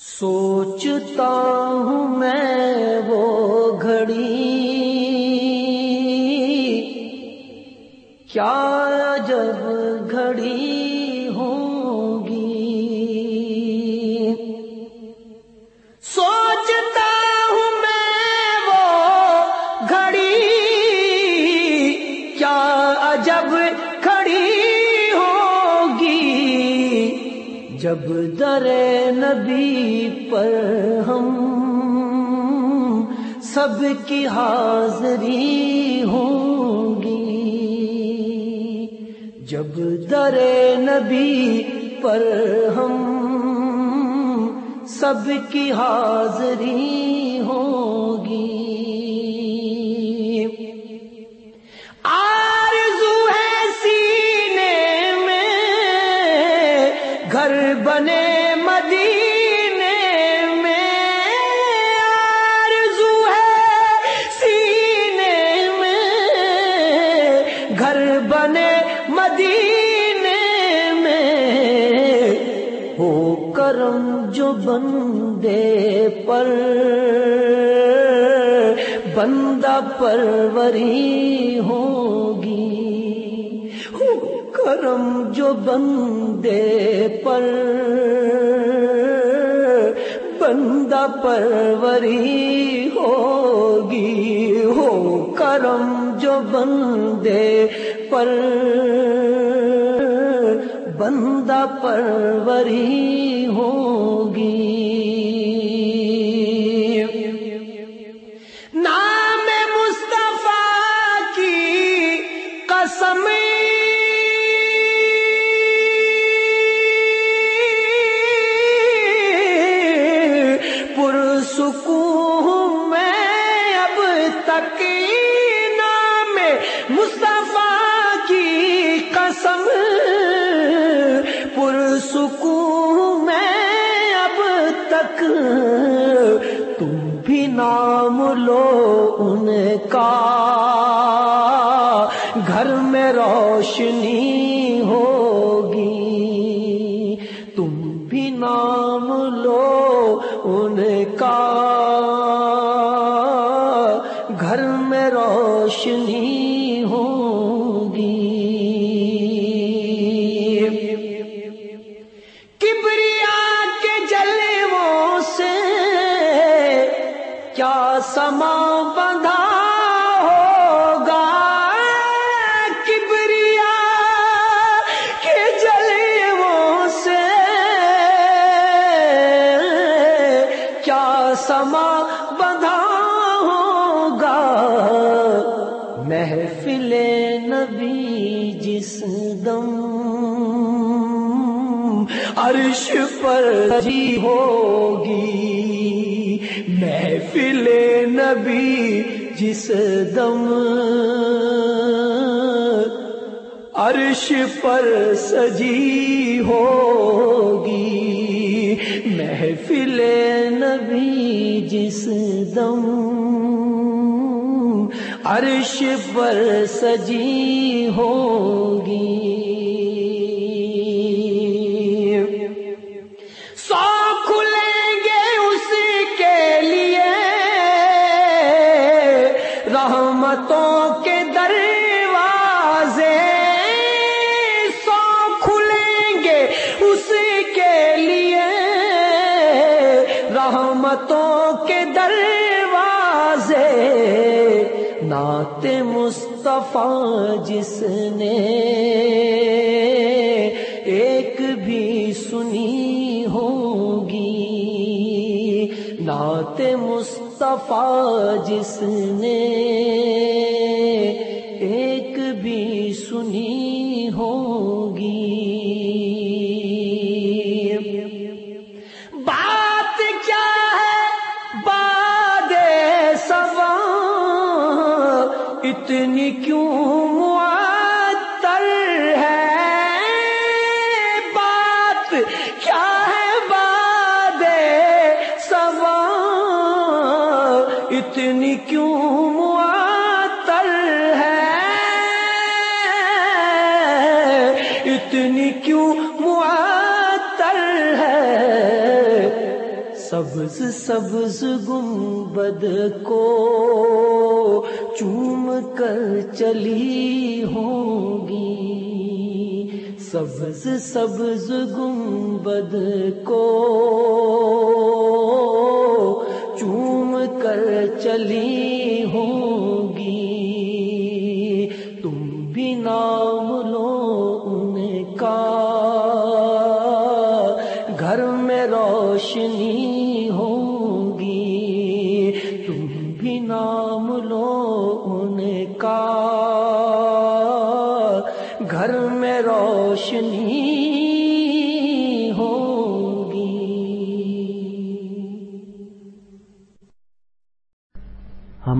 سوچتا ہوں میں وہ گھڑی۔ کیا جب گھڑی ہوگی سو جب در نبی پر ہم سب کی حاضری ہوگی جب در نبی پر ہم سب کی حاضری ہوگی کرم جو بندے پر، بندہ پروری ہوگی۔ کرم جو بندے پر، بندہ پروری ہوگی۔ ہو، کرم جو بندے پر بندہ پروری ہوگی۔ نام مصطفیٰ کی قسم۔ پرسکون میں اب تک نام مصطفیٰ پرسکون میں اب تک تم بھی نام لو ان کا۔ گھر میں روشنی ہوگی۔ تم بھی نام لو ان کا۔ گھر میں روشنی عرش پر جی ہوگی محفل نبی جس دم عرش پر سجی ہوگی محفل نبی جس دم عرش پر سجی ہوگی رحمتوں کے دروازے سو کھلیں گے اس کے لیے۔ رحمتوں کے دروازے، نعت مصطفیٰ جس نے ایک بھی سنی ہوگی۔ نعت مصطفیٰ جس نے ایک بھی سنی ہوگی۔ بات کیا ہے؟ باد سوا اتنی کیوں اتنی کیوں معطر ہے؟ اتنی کیوں معطر ہے؟ سبز سبز گنبد کو چوم کر چلی ہوں گی سبز سبز گنبد کو چوم کر چلی ہوں گی تم بھی نام لو ان کا۔ گھر میں روشنی ہو